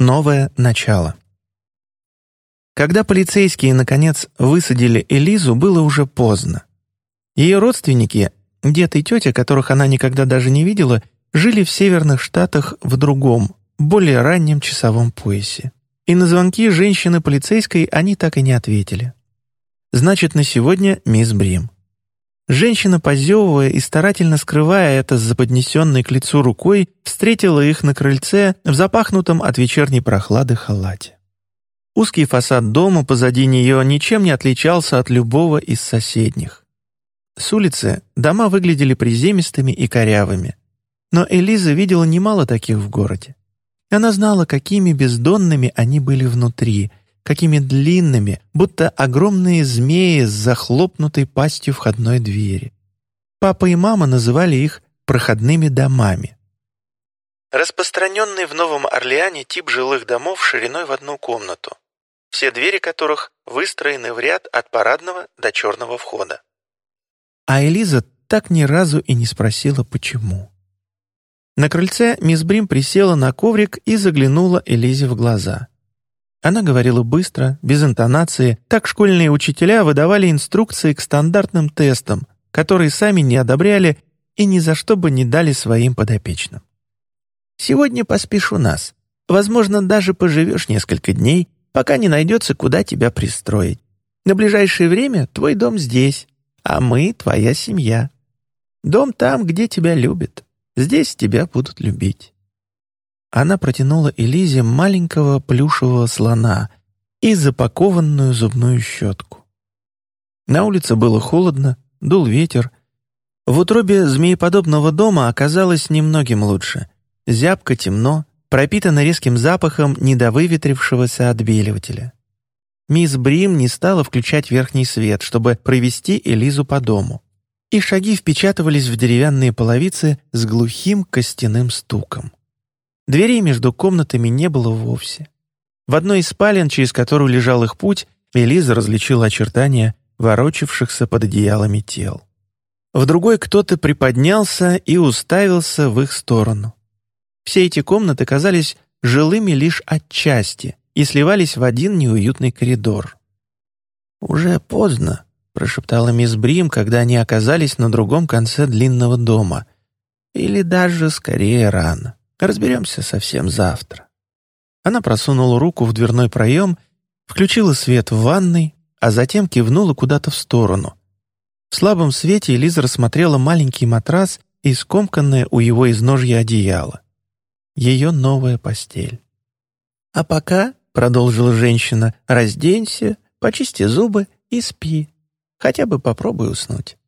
Новое начало. Когда полицейские, наконец, высадили Элизу, было уже поздно. Ее родственники, дед и тетя, которых она никогда даже не видела, жили в северных штатах в другом, более раннем часовом поясе. И на звонки женщины полицейской они так и не ответили. Значит, на сегодня мисс Брим. Женщина, позевывая и старательно скрывая это с заподнесенной к лицу рукой, встретила их на крыльце в запахнутом от вечерней прохлады халате. Узкий фасад дома позади нее ничем не отличался от любого из соседних. С улицы дома выглядели приземистыми и корявыми. Но Элиза видела немало таких в городе. Она знала, какими бездонными они были внутри, какими длинными, будто огромные змеи с захлопнутой пастью входной двери. Папа и мама называли их проходными домами. Распространенный в Новом Орлеане тип жилых домов шириной в одну комнату, все двери которых выстроены в ряд от парадного до черного входа. А Элиза так ни разу и не спросила, почему. На крыльце мисс Брим присела на коврик и заглянула Элизе в глаза. Она говорила быстро, без интонации, так школьные учителя выдавали инструкции к стандартным тестам, которые сами не одобряли и ни за что бы не дали своим подопечным. «Сегодня поспишь у нас. Возможно, даже поживешь несколько дней, пока не найдется, куда тебя пристроить. На ближайшее время твой дом здесь, а мы — твоя семья. Дом там, где тебя любят. Здесь тебя будут любить». Она протянула Элизе маленького плюшевого слона и запакованную зубную щетку. На улице было холодно, дул ветер. В утробе змееподобного дома оказалось немногим лучше. Зябко, темно, пропитано резким запахом недовыветрившегося отбеливателя. Мисс Брим не стала включать верхний свет, чтобы провести Элизу по дому. И шаги впечатывались в деревянные половицы с глухим костяным стуком. Дверей между комнатами не было вовсе. В одной из спален, через которую лежал их путь, Элиза различила очертания ворочавшихся под одеялами тел. В другой кто-то приподнялся и уставился в их сторону. Все эти комнаты казались жилыми лишь отчасти и сливались в один неуютный коридор. «Уже поздно», — прошептала мисс Брим, когда они оказались на другом конце длинного дома. «Или даже скорее рано». Разберемся совсем завтра». Она просунула руку в дверной проем, включила свет в ванной, а затем кивнула куда-то в сторону. В слабом свете Элиза рассмотрела маленький матрас и скомканное у его изножья одеяло. Ее новая постель. «А пока», — продолжила женщина, — «разденься, почисти зубы и спи. Хотя бы попробуй уснуть.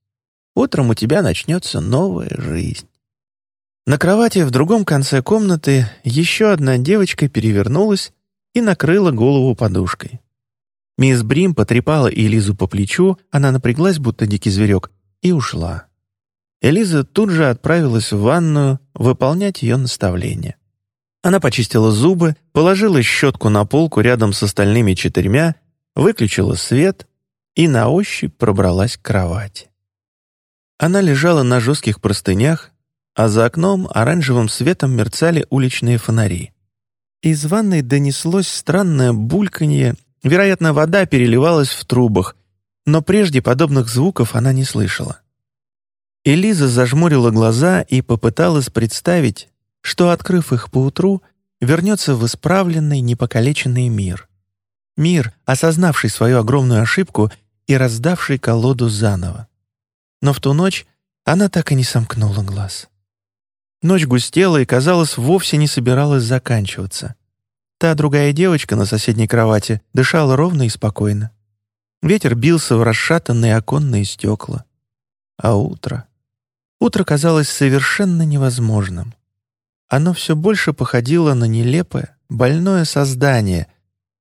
Утром у тебя начнется новая жизнь». На кровати в другом конце комнаты еще одна девочка перевернулась и накрыла голову подушкой. Мисс Брим потрепала Элизу по плечу, она напряглась, будто дикий зверек, и ушла. Элиза тут же отправилась в ванную выполнять ее наставление. Она почистила зубы, положила щетку на полку рядом с остальными четырьмя, выключила свет и на ощупь пробралась к кровати. Она лежала на жестких простынях, а за окном оранжевым светом мерцали уличные фонари. Из ванной донеслось странное бульканье, вероятно, вода переливалась в трубах, но прежде подобных звуков она не слышала. Элиза зажмурила глаза и попыталась представить, что, открыв их поутру, вернется в исправленный, непокалеченный мир. Мир, осознавший свою огромную ошибку и раздавший колоду заново. Но в ту ночь она так и не сомкнула глаз. Ночь густела и, казалось, вовсе не собиралась заканчиваться. Та другая девочка на соседней кровати дышала ровно и спокойно. Ветер бился в расшатанные оконные стекла. А утро? Утро казалось совершенно невозможным. Оно все больше походило на нелепое, больное создание,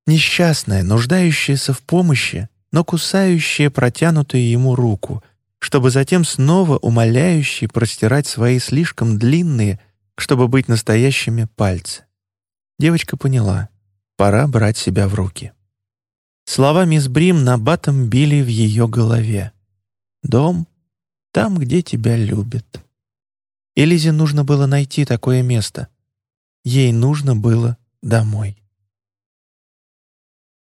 несчастное, нуждающееся в помощи, но кусающее протянутую ему руку — чтобы затем снова умоляюще простирать свои слишком длинные, чтобы быть настоящими пальцы. Девочка поняла, пора брать себя в руки. Слова мисс Брим на батом били в ее голове. «Дом там, где тебя любят». Элизе нужно было найти такое место. Ей нужно было домой.